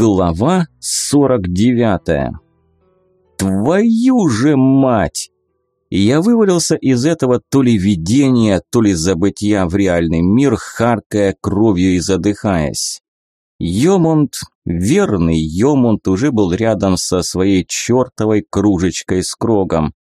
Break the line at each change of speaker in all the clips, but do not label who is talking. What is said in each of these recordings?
Глава 49. Твою же мать! Я вывалился из этого то ли видения, то ли забытия в реальный мир, харкая кровью и задыхаясь. Йомунд, верный Йомунд, уже был рядом со своей чертовой кружечкой с крогом.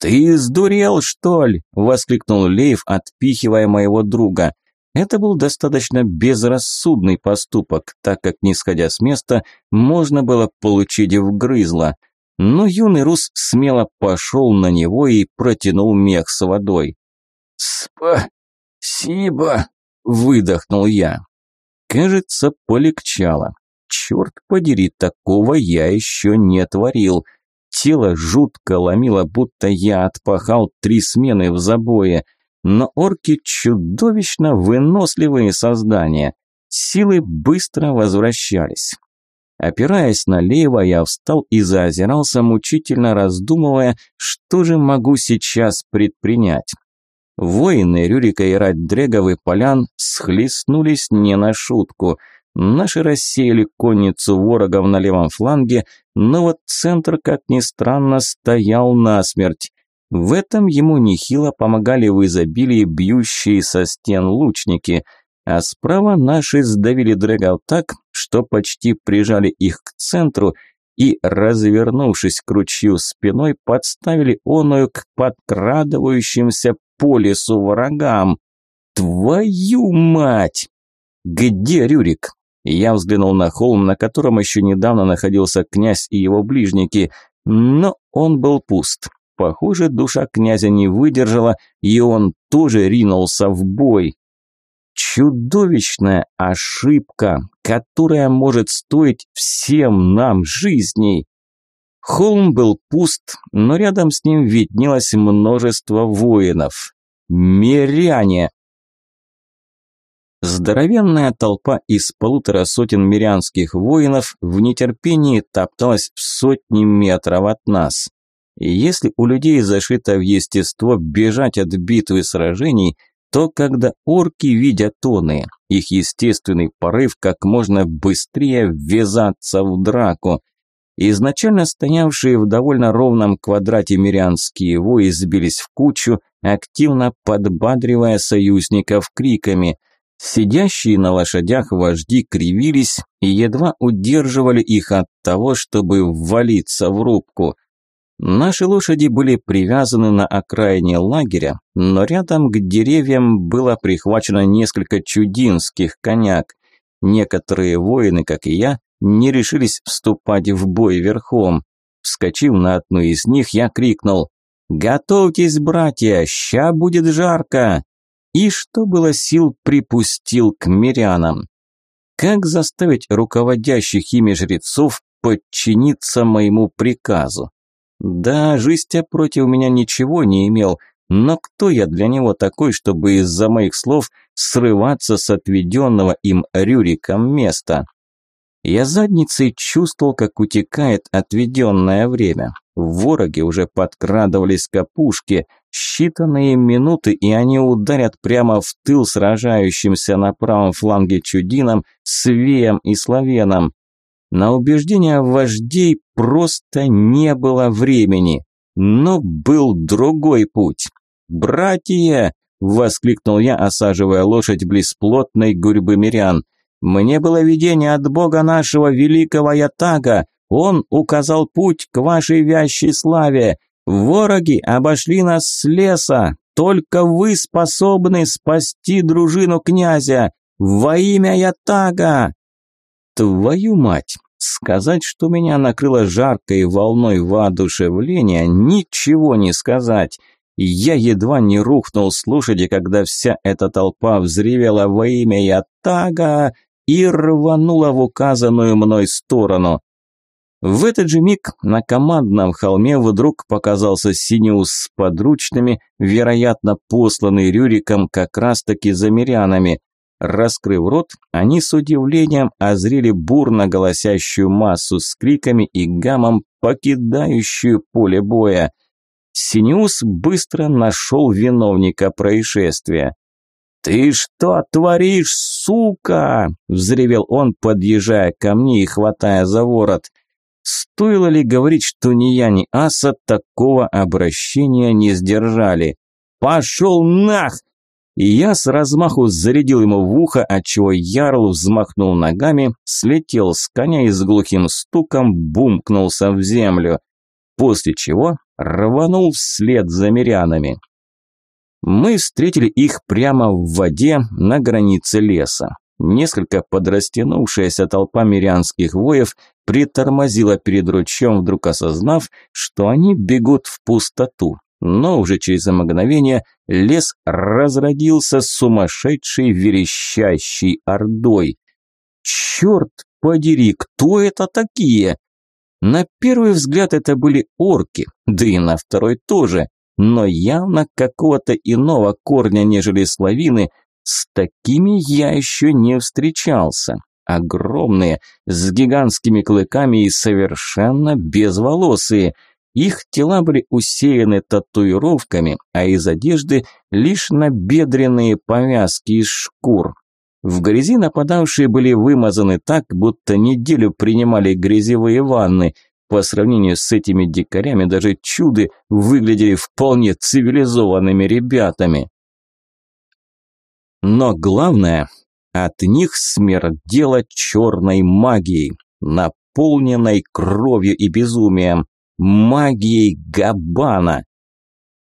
«Ты сдурел, что ли?» – воскликнул Лейв, отпихивая моего друга. Это был достаточно безрассудный поступок, так как, не сходя с места, можно было получить вгрызло. Но юный рус смело пошел на него и протянул мех с водой. «Спасибо!» – выдохнул я. Кажется, полегчало. Черт подери, такого я еще не творил. Тело жутко ломило, будто я отпахал три смены в забое – но орки чудовищно выносливые создания. Силы быстро возвращались. Опираясь на лево, я встал и заозирался, мучительно раздумывая, что же могу сейчас предпринять. Воины Рюрика и Раддреговы полян схлестнулись не на шутку. Наши рассеяли конницу ворогов на левом фланге, но вот центр, как ни странно, стоял насмерть. В этом ему нехило помогали в изобилии бьющие со стен лучники, а справа наши сдавили дрэгов так, что почти прижали их к центру и, развернувшись к ручью спиной, подставили оную к подкрадывающимся по лесу врагам. «Твою мать!» «Где Рюрик?» Я взглянул на холм, на котором еще недавно находился князь и его ближники, но он был пуст. Похоже, душа князя не выдержала, и он тоже ринулся в бой. Чудовищная ошибка, которая может стоить всем нам жизней. Холм был пуст, но рядом с ним виднелось множество воинов. Миряне! Здоровенная толпа из полутора сотен мирянских воинов в нетерпении топталась в сотни метров от нас. Если у людей зашито в естество бежать от битвы сражений, то когда орки видят тоны, их естественный порыв как можно быстрее ввязаться в драку. Изначально стоявшие в довольно ровном квадрате мирянские вои сбились в кучу, активно подбадривая союзников криками. Сидящие на лошадях вожди кривились и едва удерживали их от того, чтобы ввалиться в рубку – Наши лошади были привязаны на окраине лагеря, но рядом к деревьям было прихвачено несколько чудинских коняк. Некоторые воины, как и я, не решились вступать в бой верхом. Вскочив на одну из них, я крикнул «Готовьтесь, братья, ща будет жарко!» И что было сил, припустил к мирянам. Как заставить руководящих ими жрецов подчиниться моему приказу? Да, Жистя против меня ничего не имел, но кто я для него такой, чтобы из-за моих слов срываться с отведенного им Рюриком места? Я задницей чувствовал, как утекает отведенное время. Вороги уже подкрадывались к опушке. Считанные минуты, и они ударят прямо в тыл сражающимся на правом фланге чудинам, свеям и славянам. На убеждения вождей просто не было времени. Но был другой путь. «Братья!» – воскликнул я, осаживая лошадь близ плотной гурьбы мирян. «Мне было видение от бога нашего великого Ятага. Он указал путь к вашей вящей славе. Вороги обошли нас с леса. Только вы способны спасти дружину князя. Во имя Ятага!» Твою мать! Сказать, что меня накрыло жаркой волной воодушевления, ничего не сказать. Я едва не рухнул с лошади, когда вся эта толпа взревела во имя Ятага и рванула в указанную мной сторону. В этот же миг на командном холме вдруг показался Синеус с подручными, вероятно, посланный Рюриком как раз-таки за мирянами. Раскрыв рот, они с удивлением озрели бурно голосящую массу с криками и гамом, покидающую поле боя. Синеус быстро нашел виновника происшествия. «Ты что творишь, сука!» – взревел он, подъезжая ко мне и хватая за ворот. Стоило ли говорить, что ни я, ни Аса такого обращения не сдержали? «Пошел нах!» И я с размаху зарядил ему в ухо, отчего Ярл взмахнул ногами, слетел с коня и с глухим стуком бумкнулся в землю, после чего рванул вслед за мирянами. Мы встретили их прямо в воде на границе леса. Несколько подрастянувшаяся толпа мирянских воев притормозила перед ручьем, вдруг осознав, что они бегут в пустоту. Но уже через мгновение лес разродился сумасшедшей верещащей ордой. «Черт подери, кто это такие?» На первый взгляд это были орки, да и на второй тоже, но явно какого-то иного корня, нежели славины, с такими я еще не встречался. Огромные, с гигантскими клыками и совершенно безволосые. Их тела были усеяны татуировками, а из одежды лишь набедренные повязки из шкур. В грязи нападавшие были вымазаны так, будто неделю принимали грязевые ванны. По сравнению с этими дикарями даже чуды выглядели вполне цивилизованными ребятами. Но главное, от них смердело черной магией, наполненной кровью и безумием, магией Габана.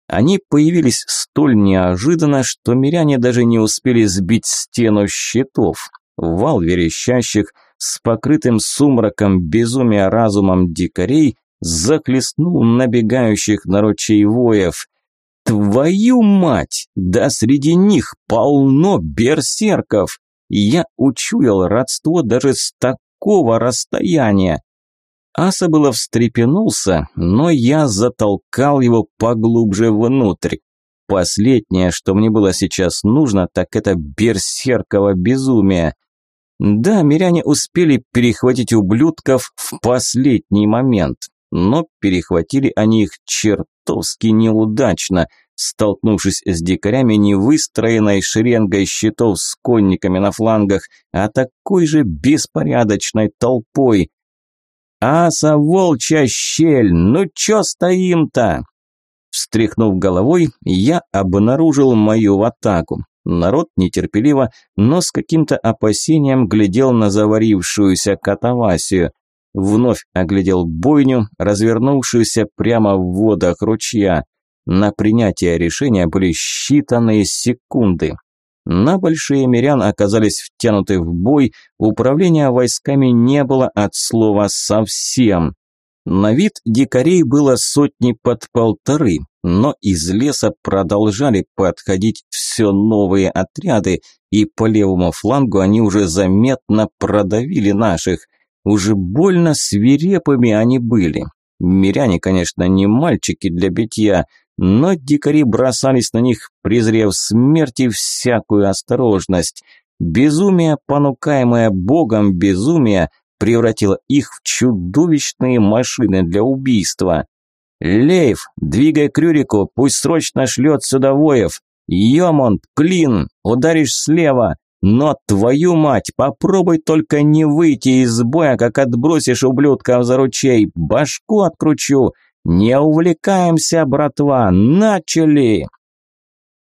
Они появились столь неожиданно, что миряне даже не успели сбить стену щитов. Вал верещащих с покрытым сумраком безумия разумом дикарей захлестнул набегающих на ручей воев. Твою мать! Да среди них полно берсерков! Я учуял родство даже с такого расстояния. Аса было встрепенулся, но я затолкал его поглубже внутрь. Последнее, что мне было сейчас нужно, так это берсерково безумие. Да, миряне успели перехватить ублюдков в последний момент, но перехватили они их чертовски неудачно, столкнувшись с дикарями не выстроенной шеренгой щитов с конниками на флангах, а такой же беспорядочной толпой. «Аса, волчья щель, ну чё стоим-то?» Встряхнув головой, я обнаружил мою атаку. Народ нетерпеливо, но с каким-то опасением глядел на заварившуюся катавасию. Вновь оглядел бойню, развернувшуюся прямо в водах ручья. На принятие решения были считанные секунды. На большие мирян оказались втянуты в бой, управления войсками не было от слова совсем. На вид дикарей было сотни под полторы, но из леса продолжали подходить все новые отряды, и по левому флангу они уже заметно продавили наших. Уже больно свирепыми они были. Миряне, конечно, не мальчики для битья, но дикари бросались на них, презрев смерть и всякую осторожность. Безумие, понукаемое богом безумия, превратило их в чудовищные машины для убийства. «Лейв, двигай к Рюрику, пусть срочно шлет сюда воев. Йомонт, Клин, ударишь слева. Но, твою мать, попробуй только не выйти из боя, как отбросишь ублюдков за ручей. Башку откручу. Не увлекаемся, братва, начали!»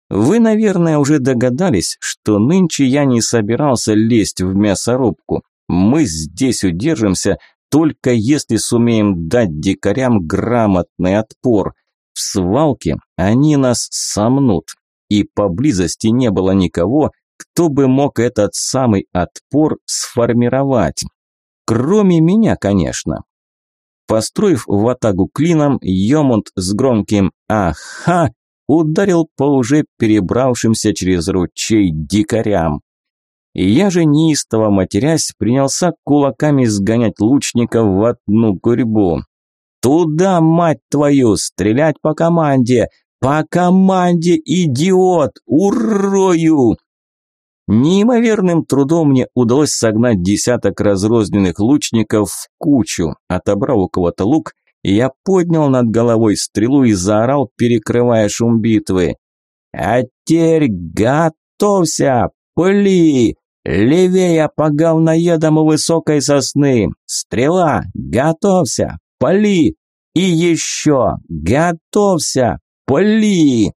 Вы, наверное, уже догадались, что нынче я не собирался лезть в мясорубку. Мы здесь удержимся, только если сумеем дать дикарям грамотный отпор. В свалке они нас сомнут, и поблизости не было никого, кто бы мог этот самый отпор сформировать. Кроме меня, конечно. Построив в атагу клином, Йомунд с громким «Аха!» ударил по уже перебравшимся через ручей дикарям. Я же неистово матерясь, принялся кулаками сгонять лучников в одну гурьбу. «Туда, мать твою, стрелять по команде! По команде, идиот! Урою!» Неимоверным трудом мне удалось согнать десяток разрозненных лучников в кучу. Отобрав у кого-то лук, я поднял над головой стрелу и заорал, перекрывая шум битвы. «А теперь готовься! Пли! Левее по говноедам у высокой сосны! Стрела! Готовься! Пали! И еще! Готовься! Пали!»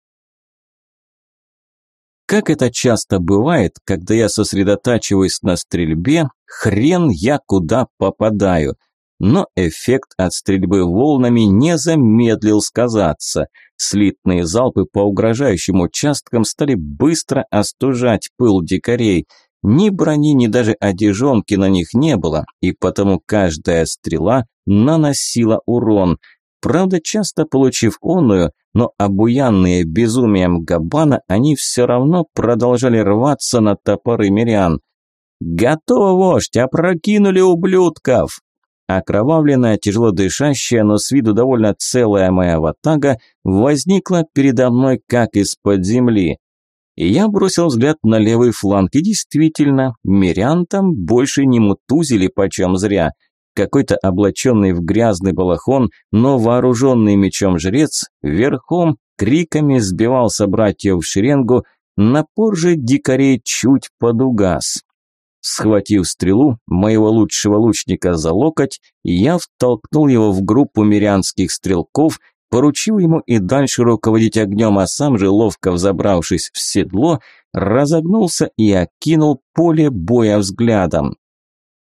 Как это часто бывает, когда я сосредотачиваюсь на стрельбе, хрен я куда попадаю. Но эффект от стрельбы волнами не замедлил сказаться. Слитные залпы по угрожающим участкам стали быстро остужать пыл дикарей. Ни брони, ни даже одежонки на них не было, и потому каждая стрела наносила урон. Правда, часто получив онную, но обуянные безумием Габана, они все равно продолжали рваться на топоры мирян. «Готово, вождь! Опрокинули ублюдков!» Окровавленная, тяжело дышащая, но с виду довольно целая моя ватага возникла передо мной как из-под земли. И я бросил взгляд на левый фланг, и действительно, мирян там больше не мутузили почем зря. Какой-то облаченный в грязный балахон, но вооруженный мечом жрец, верхом, криками сбивал собратьев в шеренгу, напор же дикарей чуть подугас. Схватив стрелу моего лучшего лучника за локоть, я втолкнул его в группу мирянских стрелков, поручил ему и дальше руководить огнем, а сам же, ловко взобравшись в седло, разогнулся и окинул поле боя взглядом.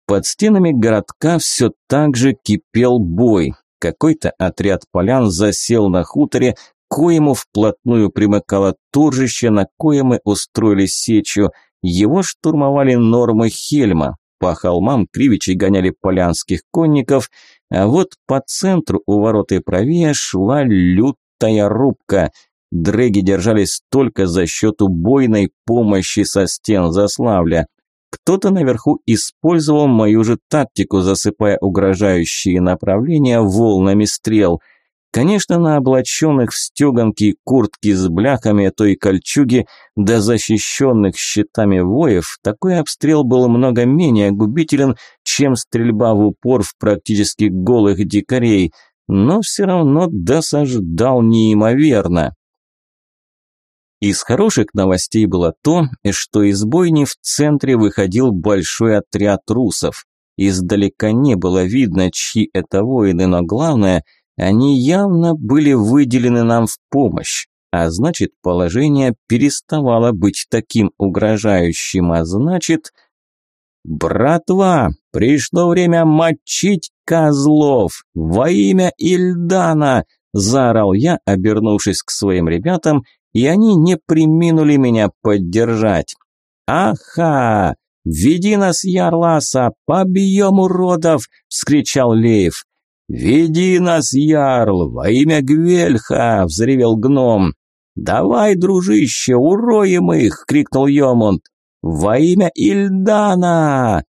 Под стенами городка все так же кипел бой. Какой-то отряд полян засел на хуторе, коему вплотную примыкало торжище, на кое мы устроили сечу. Его штурмовали нормы Хельма. По холмам кривичи гоняли полянских конников, а вот по центру у ворот и правее шла лютая рубка. Дрэги держались только за счет убойной помощи со стен Заславля. Кто-то наверху использовал мою же тактику, засыпая угрожающие направления волнами стрел. Конечно, на облаченных в стеганки куртки с бляхами, то и кольчуги, да защищенных щитами воев, такой обстрел был много менее губителен, чем стрельба в упор в практически голых дикарей, но все равно досаждал неимоверно. Из хороших новостей было то, что из бойни в центре выходил большой отряд русов. Издалека не было видно, чьи это воины, но главное, они явно были выделены нам в помощь. А значит, положение переставало быть таким угрожающим, а значит... «Братва, пришло время мочить козлов! Во имя Ильдана!» – заорал я, обернувшись к своим ребятам и они не приминули меня поддержать. «Аха! Веди нас, Ярласа, побьем уродов!» – вскричал Леев. «Веди нас, Ярл, во имя Гвельха!» – взревел гном. «Давай, дружище, уроем их!» – крикнул Йомунд. «Во имя Ильдана!»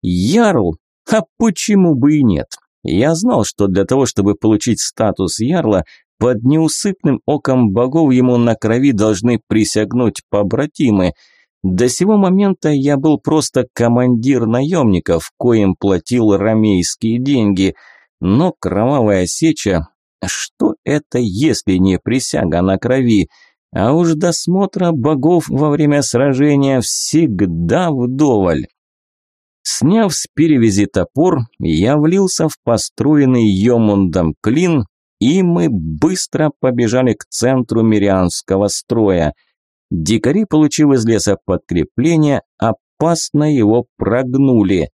«Ярл? А почему бы и нет?» Я знал, что для того, чтобы получить статус Ярла, под неусыпным оком богов ему на крови должны присягнуть побратимы. До сего момента я был просто командир наемников, коим платил ромейские деньги. Но кровавая сеча, что это, если не присяга на крови? А уж досмотра богов во время сражения всегда вдоволь. Сняв с перевязи топор, я влился в построенный Йомундом клин, и мы быстро побежали к центру мирианского строя. Дикари, получив из леса подкрепление, опасно его прогнули.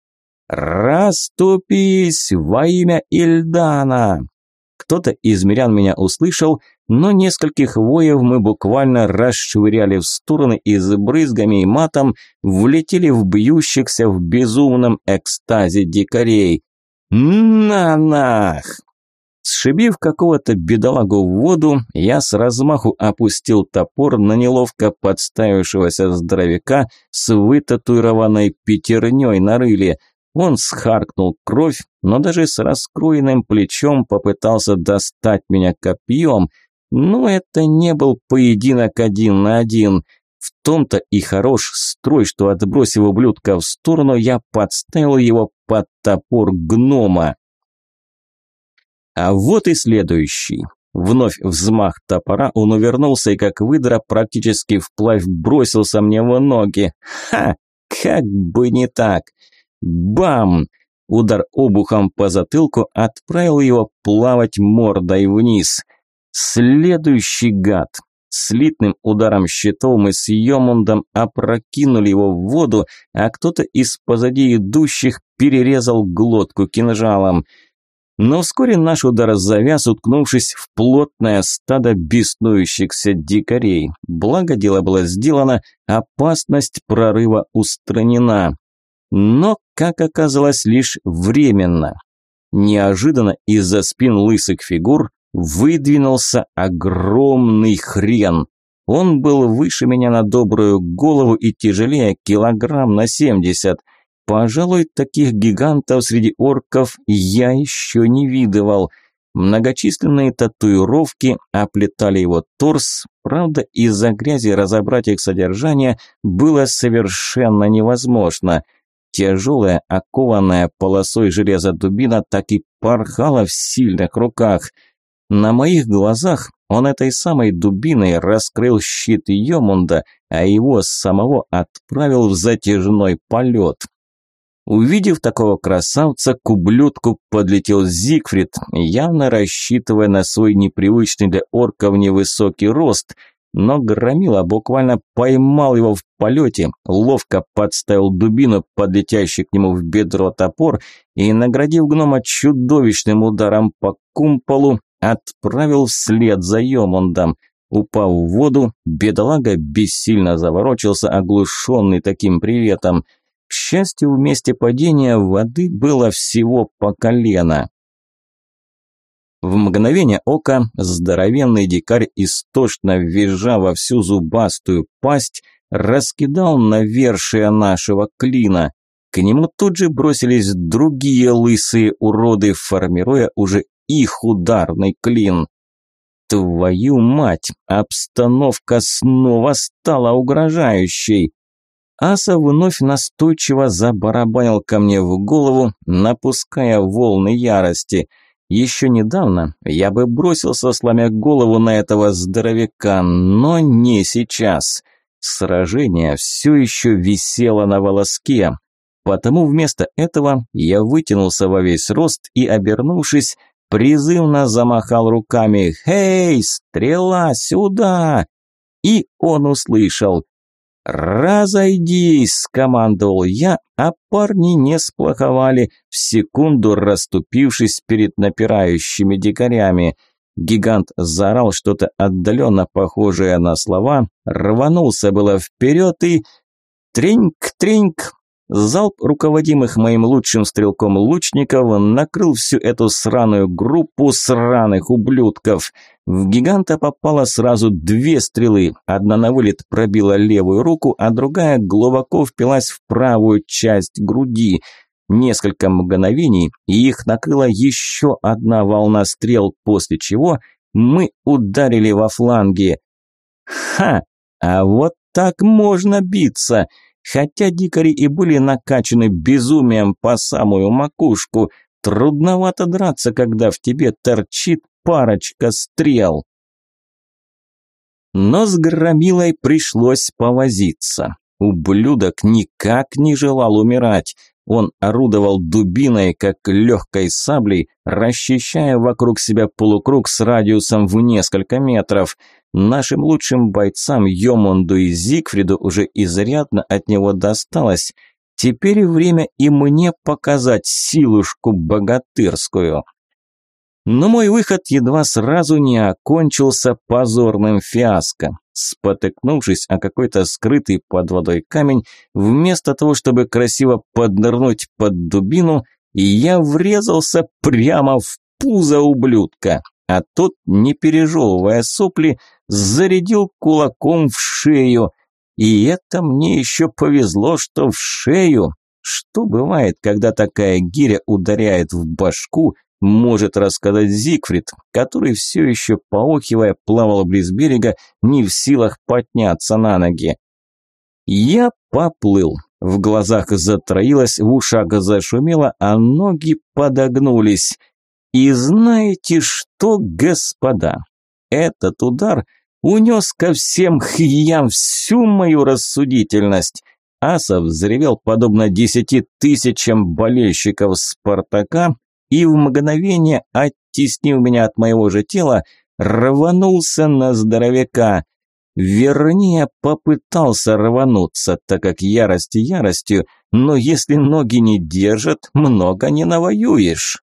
«Раступись во имя Ильдана!» Кто-то из мирян меня услышал, но нескольких воев мы буквально расшвыряли в стороны и с брызгами и матом влетели в бьющихся в безумном экстазе дикарей. «На нах!» Сшибив какого-то бедолагу в воду, я с размаху опустил топор на неловко подставившегося здоровяка с вытатуированной пятерней на рыле. Он схаркнул кровь, но даже с раскроенным плечом попытался достать меня копьем. Но это не был поединок один на один. В том-то и хорош строй, что отбросив ублюдка в сторону, я подставил его под топор гнома. А вот и следующий. Вновь взмах топора, он увернулся и как выдра практически вплавь бросился мне в ноги. Ха! как бы не так. Бам! Удар обухом по затылку отправил его плавать мордой вниз. Следующий гад. Слитным ударом щитов мы с Йомундом опрокинули его в воду, а кто-то из позади идущих перерезал глотку кинжалом. Но вскоре наш удар завяз, уткнувшись в плотное стадо беснующихся дикарей. Благо дело было сделано, опасность прорыва устранена. Но, как оказалось, лишь временно. Неожиданно из-за спин лысых фигур выдвинулся огромный хрен. Он был выше меня на добрую голову и тяжелее килограмм на семьдесят. Пожалуй, таких гигантов среди орков я еще не видывал. Многочисленные татуировки оплетали его торс, правда, из-за грязи разобрать их содержание было совершенно невозможно. Тяжелая, окованная полосой железа дубина так и порхала в сильных руках – на моих глазах он этой самой дубиной раскрыл щит Йомунда, а его самого отправил в затяжной полет. Увидев такого красавца, к ублюдку подлетел Зигфрид, явно рассчитывая на свой непривычный для орков невысокий рост, но Громила буквально поймал его в полете, ловко подставил дубину, подлетящий к нему в бедро топор, и, наградив гнома чудовищным ударом по кумполу, отправил вслед за Йомундом. Упав в воду, бедолага бессильно заворочился, оглушенный таким приветом. К счастью, в месте падения воды было всего по колено. В мгновение ока здоровенный дикарь, истошно визжа во всю зубастую пасть, раскидал навершие нашего клина. К нему тут же бросились другие лысые уроды, формируя уже их ударный клин. Твою мать, обстановка снова стала угрожающей. Аса вновь настойчиво забарабанил ко мне в голову, напуская волны ярости. Еще недавно я бы бросился, сломя голову на этого здоровяка, но не сейчас. Сражение все еще висело на волоске. Потому вместо этого я вытянулся во весь рост и, обернувшись, призывно замахал руками «Хей, стрела, сюда!» И он услышал «Разойдись!» – скомандовал я, а парни не сплоховали, в секунду расступившись перед напирающими дикарями. Гигант заорал что-то отдаленно похожее на слова, рванулся было вперед и... Треньк-треньк! Залп руководимых моим лучшим стрелком лучников накрыл всю эту сраную группу сраных ублюдков. В гиганта попало сразу две стрелы. Одна на вылет пробила левую руку, а другая глубоко впилась в правую часть груди. Несколько мгновений, и их накрыла еще одна волна стрел, после чего мы ударили во фланги. Ха! А вот так можно биться! Хотя дикари и были накачаны безумием по самую макушку, трудновато драться, когда в тебе торчит парочка стрел. Но с громилой пришлось повозиться. Ублюдок никак не желал умирать. Он орудовал дубиной, как легкой саблей, расчищая вокруг себя полукруг с радиусом в несколько метров. Нашим лучшим бойцам Йомунду и Зигфриду уже изрядно от него досталось. Теперь время и мне показать силушку богатырскую. Но мой выход едва сразу не окончился позорным фиаско. Спотыкнувшись о какой-то скрытый под водой камень, вместо того, чтобы красиво поднырнуть под дубину, я врезался прямо в пузо ублюдка, а тот, не пережевывая сопли, зарядил кулаком в шею. И это мне еще повезло, что в шею. Что бывает, когда такая гиря ударяет в башку, может рассказать Зигфрид, который все еще, поохивая, плавал близ берега, не в силах подняться на ноги. Я поплыл. В глазах затроилось, в ушах зашумело, а ноги подогнулись. И знаете что, господа? Этот удар унес ко всем хьям всю мою рассудительность. аса взревел подобно десяти тысячам болельщиков «Спартака» и в мгновение, оттеснив меня от моего же тела, рванулся на здоровяка. Вернее, попытался рвануться, так как ярость яростью, но если ноги не держат, много не навоюешь.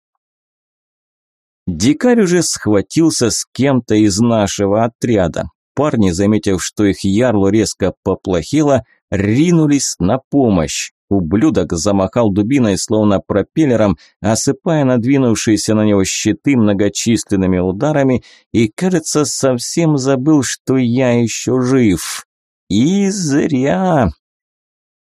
Дикарь уже схватился с кем-то из нашего отряда. Парни, заметив, что их ярлу резко поплохело, ринулись на помощь. Ублюдок замахал дубиной, словно пропеллером, осыпая надвинувшиеся на него щиты многочисленными ударами, и, кажется, совсем забыл, что я еще жив. И зря.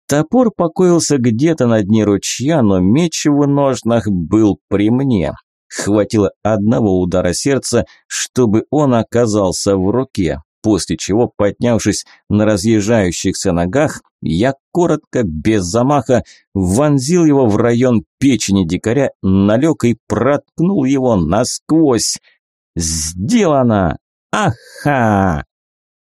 Топор покоился где-то на дне ручья, но меч в ножнах был при мне. Хватило одного удара сердца, чтобы он оказался в руке после чего, поднявшись на разъезжающихся ногах, я коротко, без замаха, вонзил его в район печени дикаря, налег и проткнул его насквозь. «Сделано! Аха!»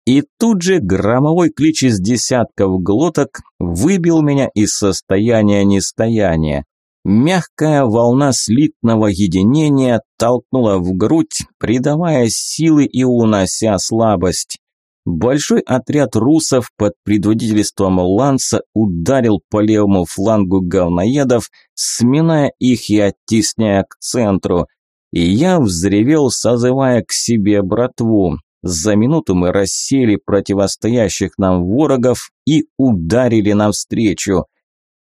И тут же громовой клич из десятков глоток выбил меня из состояния нестояния. Мягкая волна слитного единения толкнула в грудь, придавая силы и унося слабость. Большой отряд русов под предводительством Ланса ударил по левому флангу говноедов, сминая их и оттесняя к центру. И я взревел, созывая к себе братву. За минуту мы рассеяли противостоящих нам ворогов и ударили навстречу.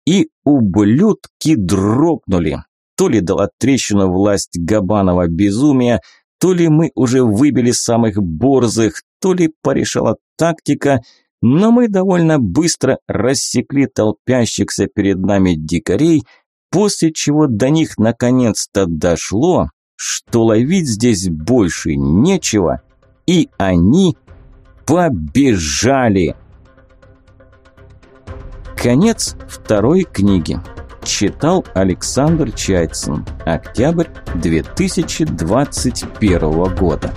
И ублюдки дрогнули. То ли дала трещину власть Габанова безумия, то ли мы уже выбили самых борзых, то ли порешала тактика, но мы довольно быстро рассекли толпящихся перед нами дикарей, после чего до них наконец-то дошло, что ловить здесь больше нечего, и они побежали. Конец второй книги. Читал Александр Чайцин. Октябрь 2021 года.